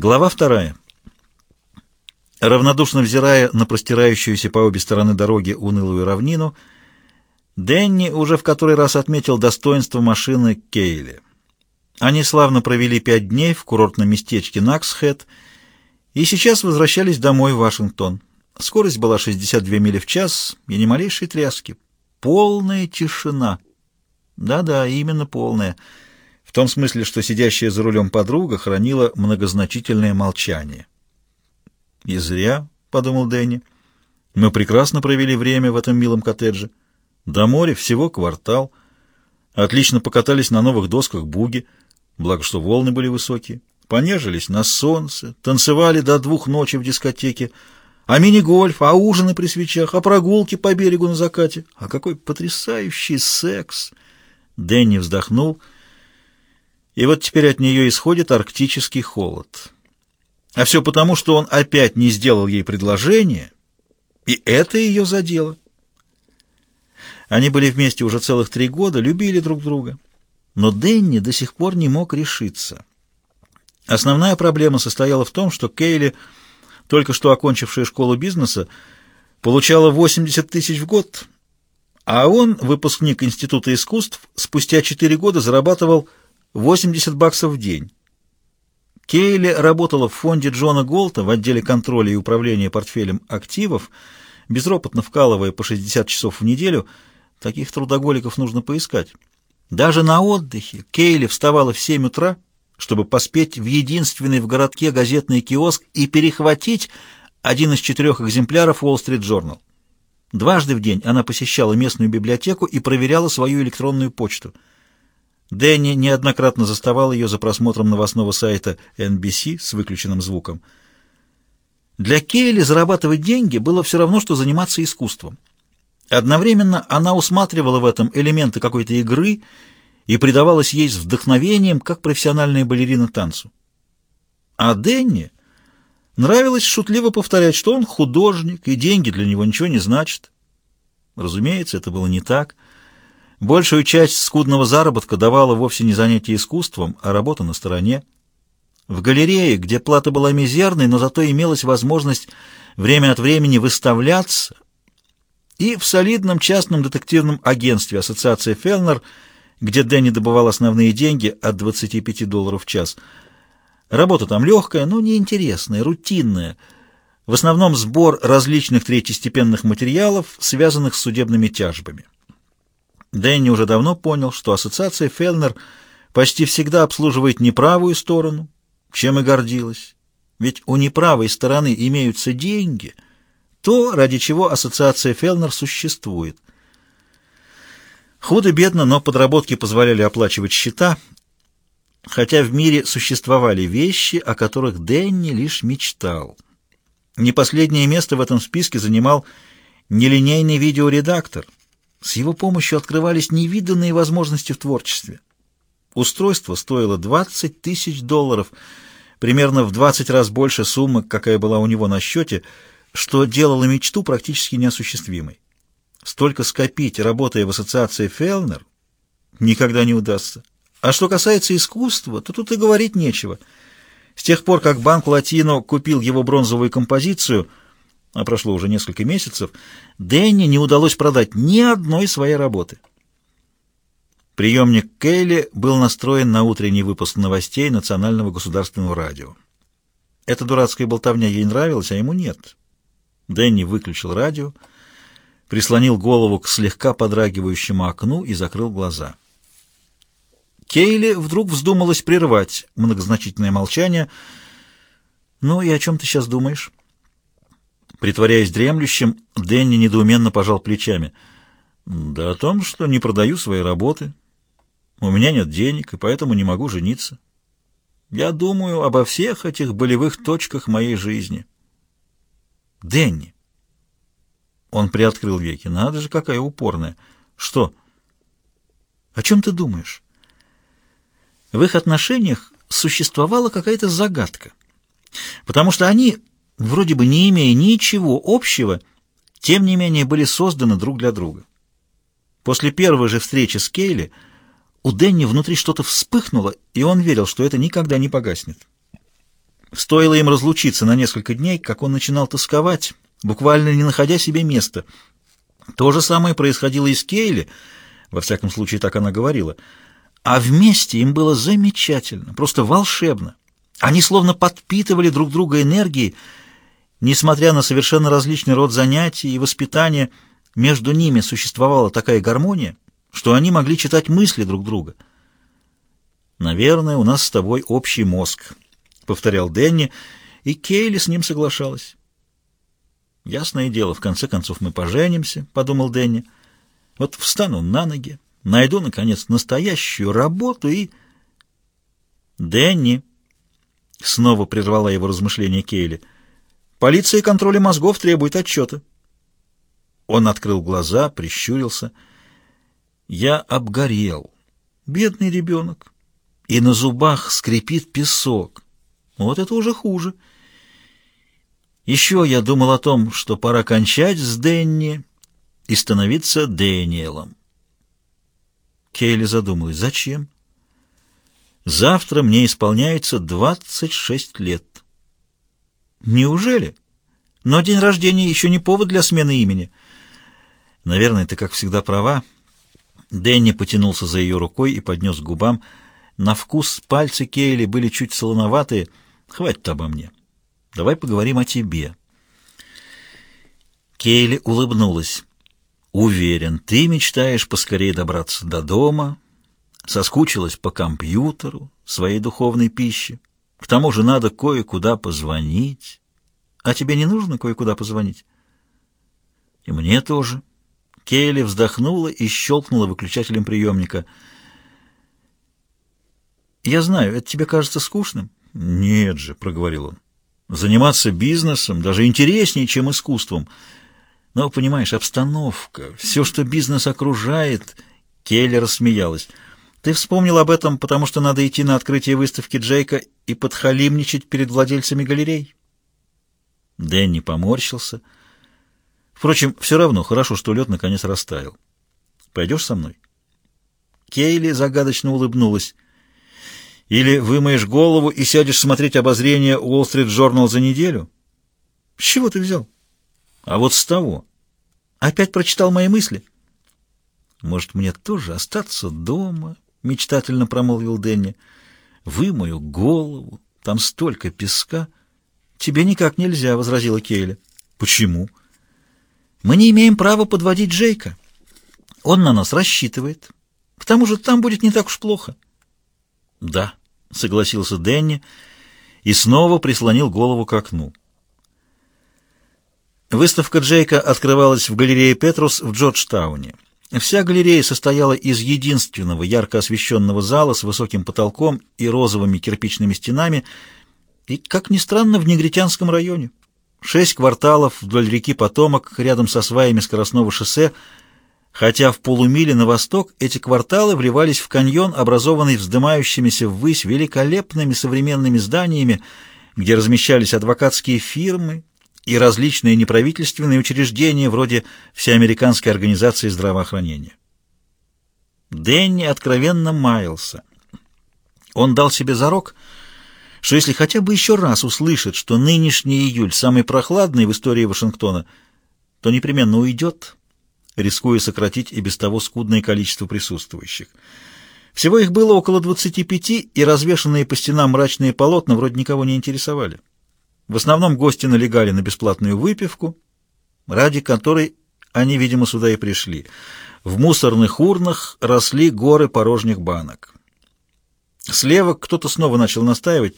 Глава вторая. Равнодушно взирая на простирающуюся по обе стороны дороги унылую равнину, Дэнни уже в который раз отметил достоинство машины Кейли. Они славно провели пять дней в курортном местечке Наксхэт и сейчас возвращались домой в Вашингтон. Скорость была 62 мили в час и ни малейшей тряски. Полная тишина. Да-да, именно полная. В том смысле, что сидящая за рулем подруга хранила многозначительное молчание. «И зря», — подумал Дэнни. «Мы прекрасно провели время в этом милом коттедже. До моря всего квартал. Отлично покатались на новых досках буги, благо что волны были высокие. Понежились на солнце, танцевали до двух ночи в дискотеке, а мини-гольф, а ужины при свечах, а прогулки по берегу на закате. А какой потрясающий секс!» Дэнни вздохнул — и вот теперь от нее исходит арктический холод. А все потому, что он опять не сделал ей предложение, и это ее задело. Они были вместе уже целых три года, любили друг друга. Но Дэнни до сих пор не мог решиться. Основная проблема состояла в том, что Кейли, только что окончившая школу бизнеса, получала 80 тысяч в год, а он, выпускник Института искусств, спустя четыре года зарабатывал 80 баксов в день. Кейли работала в фонде Джона Голта в отделе контроля и управления портфелем активов, безропотно вкалывая по 60 часов в неделю. Таких трудоголиков нужно поискать. Даже на отдыхе Кейли вставала в 7 утра, чтобы поспеть в единственный в городке газетный киоск и перехватить один из четырех экземпляров Wall Street Journal. Дважды в день она посещала местную библиотеку и проверяла свою электронную почту – Дэнни неоднократно заставал ее за просмотром новостного сайта NBC с выключенным звуком. Для Кейли зарабатывать деньги было все равно, что заниматься искусством. Одновременно она усматривала в этом элементы какой-то игры и предавалась ей с вдохновением, как профессиональная балерина танцу. А Дэнни нравилось шутливо повторять, что он художник, и деньги для него ничего не значат. Разумеется, это было не так — Большую часть скудного заработка давала вовсе не занятие искусством, а работа на стороне. В галерее, где плата была мизерной, но зато имелась возможность время от времени выставляться, и в солидном частном детективном агентстве Ассоциации Фелнер, где Дэнни добывал основные деньги от 25 долларов в час. Работа там легкая, но неинтересная, рутинная. В основном сбор различных третьестепенных материалов, связанных с судебными тяжбами. Дэнни уже давно понял, что ассоциация Фелнер почти всегда обслуживает неправую сторону, чем и гордилась. Ведь у неправой стороны имеются деньги, то, ради чего ассоциация Фелнер существует. Худо-бедно, но подработки позволяли оплачивать счета, хотя в мире существовали вещи, о которых Дэнни лишь мечтал. Не последнее место в этом списке занимал нелинейный видеоредактор — с его помощью открывались невиданные возможности в творчестве. Устройство стоило 20 тысяч долларов, примерно в 20 раз больше суммы, какая была у него на счете, что делало мечту практически неосуществимой. Столько скопить, работая в ассоциации Фелнер, никогда не удастся. А что касается искусства, то тут и говорить нечего. С тех пор, как Банк Латино купил его бронзовую композицию – а прошло уже несколько месяцев, Дэнни не удалось продать ни одной своей работы. Приемник Кейли был настроен на утренний выпуск новостей Национального государственного радио. Эта дурацкая болтовня ей нравилась, а ему нет. Дэнни выключил радио, прислонил голову к слегка подрагивающему окну и закрыл глаза. Кейли вдруг вздумалась прервать многозначительное молчание. «Ну и о чем ты сейчас думаешь?» Притворяясь дремлющим, Дэнни недоуменно пожал плечами. «Да о том, что не продаю свои работы. У меня нет денег, и поэтому не могу жениться. Я думаю обо всех этих болевых точках моей жизни». «Дэнни!» Он приоткрыл веки. «Надо же, какая упорная!» «Что?» «О чем ты думаешь?» В их отношениях существовала какая-то загадка, потому что они вроде бы не имея ничего общего, тем не менее были созданы друг для друга. После первой же встречи с Кейли у Дэнни внутри что-то вспыхнуло, и он верил, что это никогда не погаснет. Стоило им разлучиться на несколько дней, как он начинал тосковать, буквально не находя себе места. То же самое происходило и с Кейли, во всяком случае так она говорила. А вместе им было замечательно, просто волшебно. Они словно подпитывали друг друга энергией, несмотря на совершенно различный род занятий и воспитания, между ними существовала такая гармония, что они могли читать мысли друг друга. «Наверное, у нас с тобой общий мозг», — повторял Дэнни, и Кейли с ним соглашалась. «Ясное дело, в конце концов мы поженимся», — подумал Дэнни. «Вот встану на ноги, найду, наконец, настоящую работу и...» «Дэнни», — снова прервала его размышления Кейли, — «полиция контроля мозгов требует отчета». Он открыл глаза, прищурился. «Я обгорел. Бедный ребенок. И на зубах скрипит песок. Вот это уже хуже». Еще я думал о том, что пора кончать с Дэнни и становиться Дэниелом. Кейли задумалась. Зачем? Завтра мне исполняется 26 лет. Неужели? Но день рождения еще не повод для смены имени. Наверное, ты, как всегда, права. Дэнни потянулся за ее рукой и поднес к губам. На вкус пальцы Кейли были чуть солоноватые. Хватит обо мне. Давай поговорим о тебе». Кейли улыбнулась. «Уверен, ты мечтаешь поскорее добраться до дома, соскучилась по компьютеру, своей духовной пище. К тому же надо кое-куда позвонить. А тебе не нужно кое-куда позвонить?» «И мне тоже». Кейли вздохнула и щелкнула выключателем приемника. «Я знаю, это тебе кажется скучным?» «Нет же», — проговорил он. Заниматься бизнесом даже интереснее, чем искусством. Но, понимаешь, обстановка, все, что бизнес окружает... Келли рассмеялась. Ты вспомнил об этом, потому что надо идти на открытие выставки Джейка и подхалимничать перед владельцами галерей? Дэнни поморщился. Впрочем, все равно хорошо, что лед наконец растаял. Пойдешь со мной? Кейли загадочно улыбнулась. Или вымоешь голову и сядешь смотреть обозрение Wall Street Journal за неделю? С чего ты взял? А вот с того. Опять прочитал мои мысли? Может, мне тоже остаться дома? Мечтательно промолвил Дэнни. Вымою голову, там столько песка. Тебе никак нельзя, возразила Кейли. Почему? Мы не имеем права подводить Джейка. Он на нас рассчитывает. К тому же там будет не так уж плохо. Да, — согласился Дэнни и снова прислонил голову к окну. Выставка Джейка открывалась в галерее Петрус в Джорджтауне. Вся галерея состояла из единственного ярко освещенного зала с высоким потолком и розовыми кирпичными стенами, и, как ни странно, в негритянском районе. Шесть кварталов вдоль реки Потомок, рядом со сваями скоростного шоссе — хотя в полумиле на восток эти кварталы вливались в каньон, образованный вздымающимися ввысь великолепными современными зданиями, где размещались адвокатские фирмы и различные неправительственные учреждения вроде Всеамериканской организации здравоохранения. Дэнни откровенно маялся. Он дал себе зарок, что если хотя бы еще раз услышит, что нынешний июль самый прохладный в истории Вашингтона, то непременно уйдет, рискуя сократить и без того скудное количество присутствующих. Всего их было около 25, и развешанные по стенам мрачные полотна вроде никого не интересовали. В основном гости налегали на бесплатную выпивку, ради которой они, видимо, сюда и пришли. В мусорных урнах росли горы порожних банок. Слева кто-то снова начал настаивать,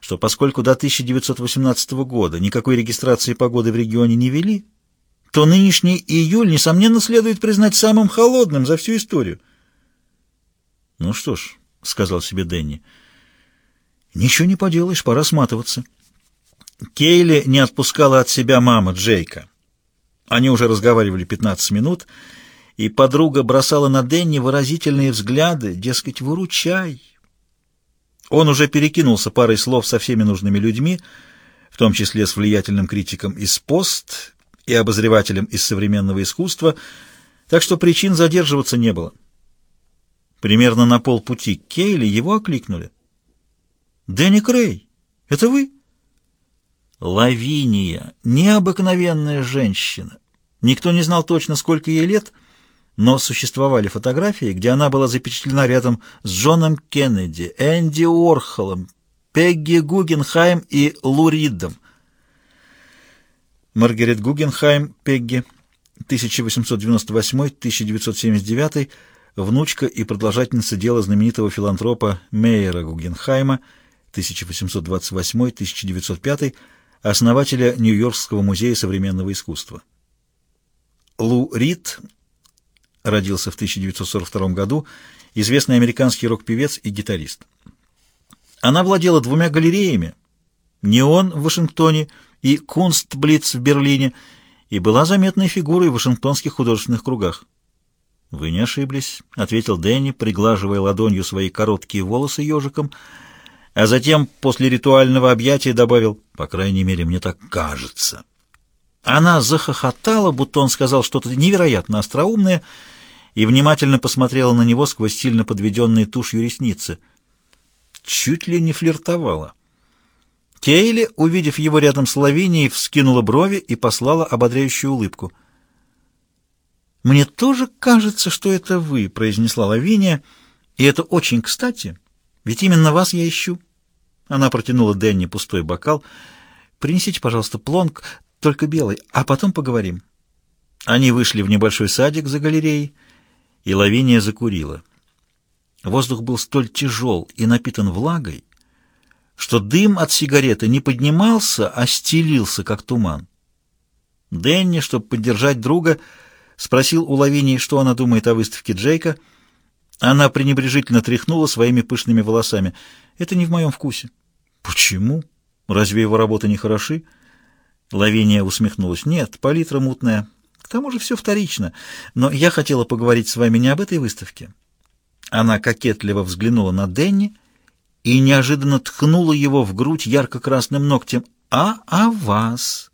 что поскольку до 1918 года никакой регистрации погоды в регионе не вели, то нынешний июль, несомненно, следует признать самым холодным за всю историю. «Ну что ж», — сказал себе Дэнни, — «ничего не поделаешь, пора сматываться». Кейли не отпускала от себя мама Джейка. Они уже разговаривали 15 минут, и подруга бросала на Дэнни выразительные взгляды, дескать, «выручай». Он уже перекинулся парой слов со всеми нужными людьми, в том числе с влиятельным критиком из «Пост» и обозревателем из современного искусства, так что причин задерживаться не было. Примерно на полпути Кейли его окликнули. «Дэнни Крей, это вы?» Лавиния, необыкновенная женщина. Никто не знал точно, сколько ей лет, но существовали фотографии, где она была запечатлена рядом с Джоном Кеннеди, Энди Уорхолом, Пегги Гугенхайм и Луридом. Маргарет Гугенхайм, Пегги, 1898-1979, внучка и продолжательница дела знаменитого филантропа Мейера Гугенхайма, 1828-1905, основателя Нью-Йоркского музея современного искусства. Лу Рид родился в 1942 году, известный американский рок-певец и гитарист. Она владела двумя галереями «Неон» в Вашингтоне и «Кунстблиц» в Берлине и была заметной фигурой в вашингтонских художественных кругах. «Вы не ошиблись», — ответил Дэнни, приглаживая ладонью свои короткие волосы ежиком, а затем после ритуального объятия добавил «По крайней мере, мне так кажется». Она захохотала, будто он сказал что-то невероятно остроумное, и внимательно посмотрела на него сквозь сильно подведенные тушью ресницы. Чуть ли не флиртовала. Кейли, увидев его рядом с Лавинией, вскинула брови и послала ободряющую улыбку. «Мне тоже кажется, что это вы», — произнесла Лавиния, — «и это очень кстати, ведь именно вас я ищу». Она протянула Дэнни пустой бокал. «Принесите, пожалуйста, плонг, только белый, а потом поговорим». Они вышли в небольшой садик за галереей, и Лавиния закурила. Воздух был столь тяжел и напитан влагой, что дым от сигареты не поднимался, а стелился, как туман. Дэнни, чтобы поддержать друга, спросил у Лавинии, что она думает о выставке Джейка. Она пренебрежительно тряхнула своими пышными волосами. «Это не в моем вкусе». «Почему? Разве его работы не хороши?» Лавиния усмехнулась. «Нет, палитра мутная. К тому же все вторично. Но я хотела поговорить с вами не об этой выставке». Она кокетливо взглянула на Денни и неожиданно ткнула его в грудь ярко-красным ногтем. «А о вас?»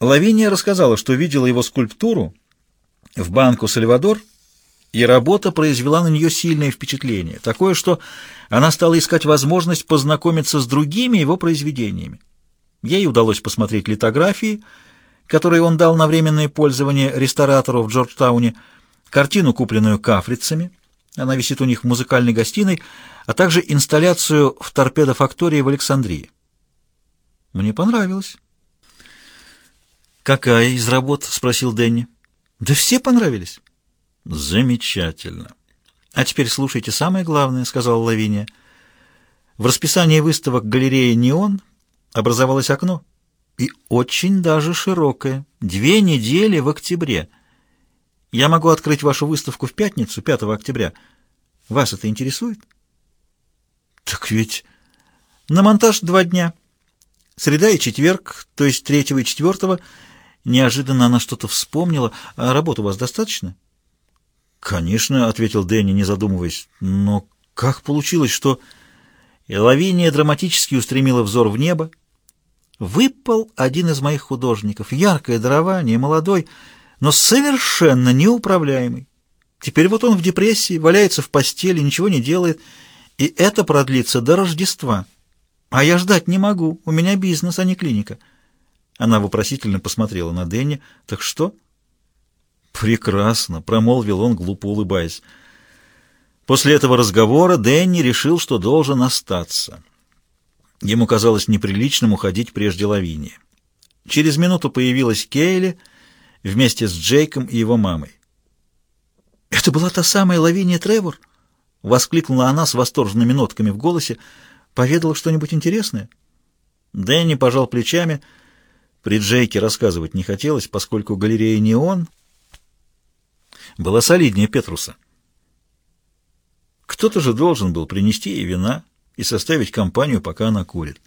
Лавиния рассказала, что видела его скульптуру в банку «Сальвадор», и работа произвела на нее сильное впечатление, такое, что она стала искать возможность познакомиться с другими его произведениями. Ей удалось посмотреть литографии, которые он дал на временное пользование ресторатору в Джорджтауне, картину, купленную кафрицами, она висит у них в музыкальной гостиной, а также инсталляцию в торпедофактории в Александрии. Мне понравилось. «Какая из работ?» — спросил Дэнни. «Да все понравились». «Замечательно. А теперь слушайте самое главное», — сказала Лавиния. В расписании выставок галереи «Неон» образовалось окно, и очень даже широкое. Две недели в октябре. Я могу открыть вашу выставку в пятницу, 5 октября. Вас это интересует? Так ведь на монтаж два дня. Среда и четверг, то есть третьего и четвертого. Неожиданно она что-то вспомнила. А работы у вас достаточно? Конечно, — ответил Дэнни, не задумываясь. Но как получилось, что... И Лавиния драматически устремила взор в небо. Выпал один из моих художников, яркое дарование, молодой, но совершенно неуправляемый. Теперь вот он в депрессии, валяется в постели, ничего не делает, и это продлится до Рождества. А я ждать не могу, у меня бизнес, а не клиника. Она вопросительно посмотрела на Дэнни. «Так что?» «Прекрасно», — промолвил он, глупо улыбаясь. После этого разговора Дэнни решил, что должен остаться. Ему казалось неприличным уходить прежде Лавини. Через минуту появилась Кейли вместе с Джейком и его мамой. «Это была та самая Лавиния Тревор?» — воскликнула она с восторженными нотками в голосе. «Поведала что-нибудь интересное?» Дэнни пожал плечами. При Джейке рассказывать не хотелось, поскольку галерея не он была солиднее Петруса. Кто-то же должен был принести ей вина и составить компанию, пока она курит.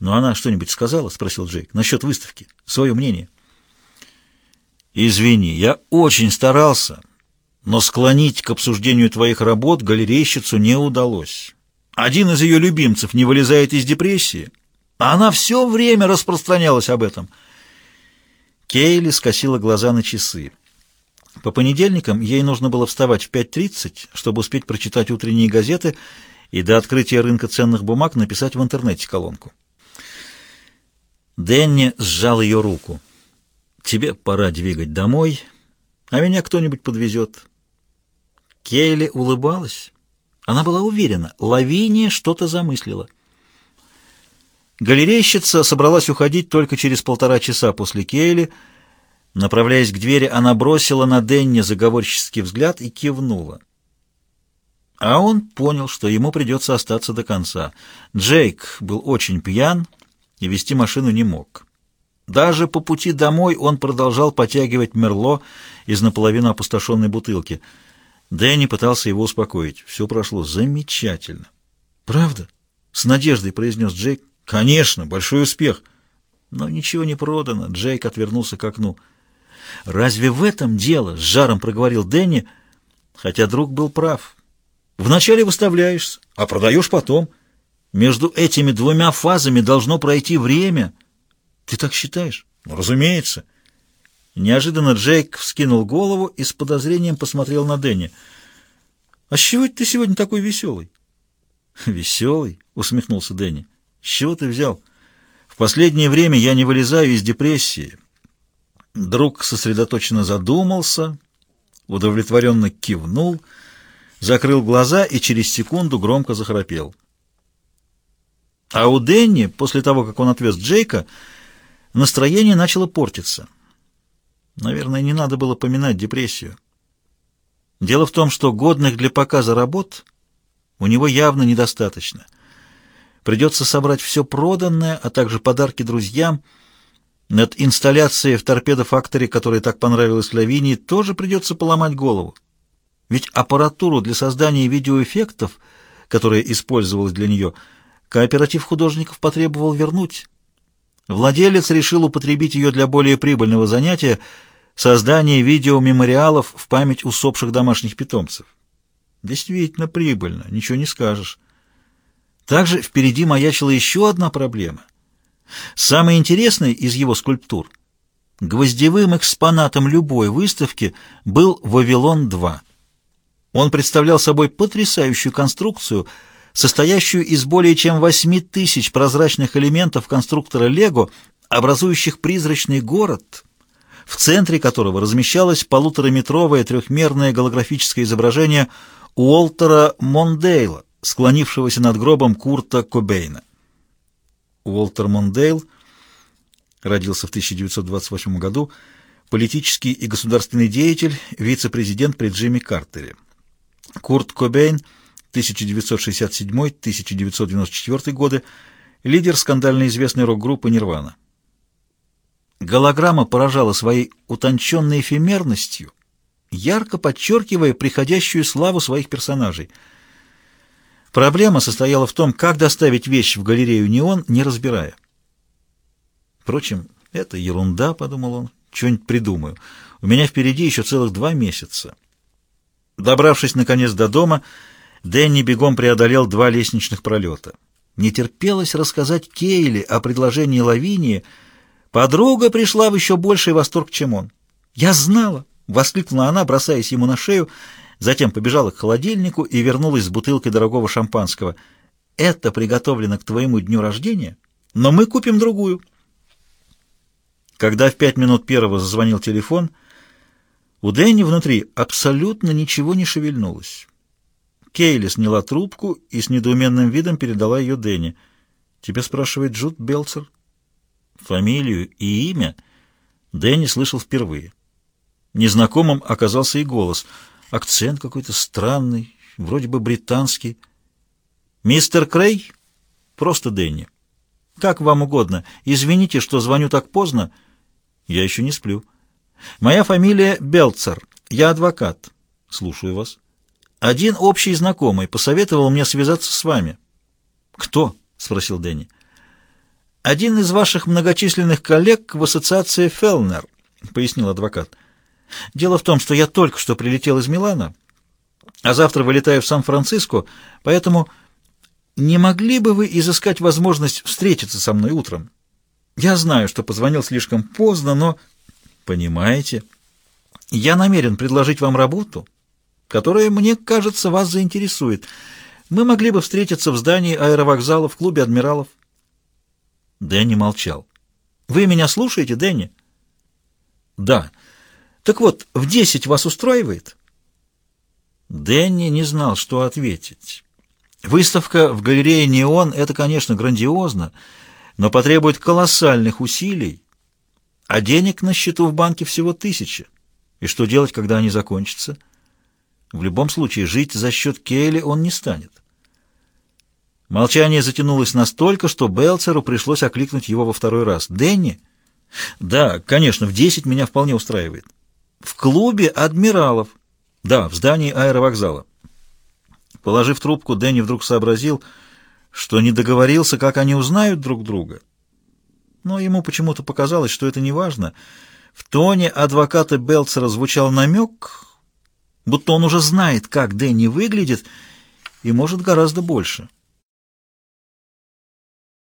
«Но она что-нибудь сказала?» — спросил Джейк. «Насчет выставки. Свое мнение». «Извини, я очень старался, но склонить к обсуждению твоих работ галерейщицу не удалось. Один из ее любимцев не вылезает из депрессии, а она все время распространялась об этом». Кейли скосила глаза на часы. По понедельникам ей нужно было вставать в 5.30, чтобы успеть прочитать утренние газеты и до открытия рынка ценных бумаг написать в интернете колонку. Дэнни сжал ее руку. «Тебе пора двигать домой, а меня кто-нибудь подвезет». Кейли улыбалась. Она была уверена, Лавиния что-то замыслила. Галерейщица собралась уходить только через полтора часа после Кейли. Направляясь к двери, она бросила на Денни заговорческий взгляд и кивнула. А он понял, что ему придется остаться до конца. Джейк был очень пьян и вести машину не мог. Даже по пути домой он продолжал потягивать мерло из наполовину опустошенной бутылки. Дэнни пытался его успокоить. Все прошло замечательно. «Правда?» — с надеждой произнес Джейк. «Конечно, большой успех». Но ничего не продано. Джейк отвернулся к окну. «Разве в этом дело?» — с жаром проговорил Дэнни, хотя друг был прав. «Вначале выставляешься, а продаешь потом». Между этими двумя фазами должно пройти время. Ты так считаешь? Ну, разумеется. Неожиданно Джейк вскинул голову и с подозрением посмотрел на Дэнни. «А с чего ты сегодня такой веселый?» «Веселый?» — усмехнулся Дэнни. «С чего ты взял? В последнее время я не вылезаю из депрессии». Друг сосредоточенно задумался, удовлетворенно кивнул, закрыл глаза и через секунду громко захрапел. А у Дэнни, после того, как он отвез Джейка, настроение начало портиться. Наверное, не надо было поминать депрессию. Дело в том, что годных для показа работ у него явно недостаточно. Придется собрать все проданное, а также подарки друзьям. Над инсталляцией в торпедо-факторе, которая так понравилась Лавинии, тоже придется поломать голову. Ведь аппаратуру для создания видеоэффектов, которая использовалась для нее – Кооператив художников потребовал вернуть. Владелец решил употребить ее для более прибыльного занятия создания видеомемориалов в память усопших домашних питомцев. Действительно прибыльно, ничего не скажешь. Также впереди маячила еще одна проблема. Самый интересный из его скульптур, гвоздевым экспонатом любой выставки, был «Вавилон-2». Он представлял собой потрясающую конструкцию – состоящую из более чем 8 тысяч прозрачных элементов конструктора Лего, образующих призрачный город, в центре которого размещалось полутораметровое трехмерное голографическое изображение Уолтера Мондейла, склонившегося над гробом Курта Кобейна. Уолтер Мондейл родился в 1928 году, политический и государственный деятель, вице-президент при Джимми Картере. Курт Кобейн – 1967-1994 годы, лидер скандально известной рок-группы «Нирвана». Голограмма поражала своей утонченной эфемерностью, ярко подчеркивая приходящую славу своих персонажей. Проблема состояла в том, как доставить вещь в галерею «Неон», не разбирая. Впрочем, это ерунда, — подумал он, — что-нибудь придумаю. У меня впереди еще целых два месяца. Добравшись, наконец, до дома, — Дэнни бегом преодолел два лестничных пролета. Не терпелось рассказать Кейли о предложении Лавинии. Подруга пришла в еще больший восторг, чем он. «Я знала!» — воскликнула она, бросаясь ему на шею, затем побежала к холодильнику и вернулась с бутылкой дорогого шампанского. «Это приготовлено к твоему дню рождения, но мы купим другую». Когда в пять минут первого зазвонил телефон, у Дэнни внутри абсолютно ничего не шевельнулось. Кейли сняла трубку и с недоуменным видом передала ее Дэнни. «Тебя спрашивает Джуд Белцер?» Фамилию и имя Дэнни слышал впервые. Незнакомым оказался и голос. Акцент какой-то странный, вроде бы британский. «Мистер Крей?» «Просто Дэнни». «Как вам угодно. Извините, что звоню так поздно. Я еще не сплю. Моя фамилия Белцер. Я адвокат. Слушаю вас». Один общий знакомый посоветовал мне связаться с вами. Кто? спросил Дэнни. Один из ваших многочисленных коллег в ассоциации Фелнер, пояснил адвокат. Дело в том, что я только что прилетел из Милана, а завтра вылетаю в Сан-Франциско, поэтому не могли бы вы изыскать возможность встретиться со мной утром? Я знаю, что позвонил слишком поздно, но... Понимаете, я намерен предложить вам работу, которая, мне кажется, вас заинтересует. Мы могли бы встретиться в здании аэровокзала в клубе адмиралов». Дэнни молчал. Вы меня слушаете, Дэнни? Да. Так вот, в десять вас устраивает? Дэнни не знал, что ответить. Выставка в галерее «Неон» — это, конечно, грандиозно, но потребует колоссальных усилий, а денег на счету в банке всего тысяча. И что делать, когда они закончатся? В любом случае, жить за счет Кейли он не станет. Молчание затянулось настолько, что Белцеру пришлось окликнуть его во второй раз. «Дэнни?» «Да, конечно, в десять меня вполне устраивает». «В клубе адмиралов». «Да, в здании аэровокзала». Положив трубку, Дэнни вдруг сообразил, что не договорился, как они узнают друг друга. Но ему почему-то показалось, что это не важно. В тоне адвоката Белцера звучал намек, будто он уже знает, как Дэнни выглядит, и может гораздо больше.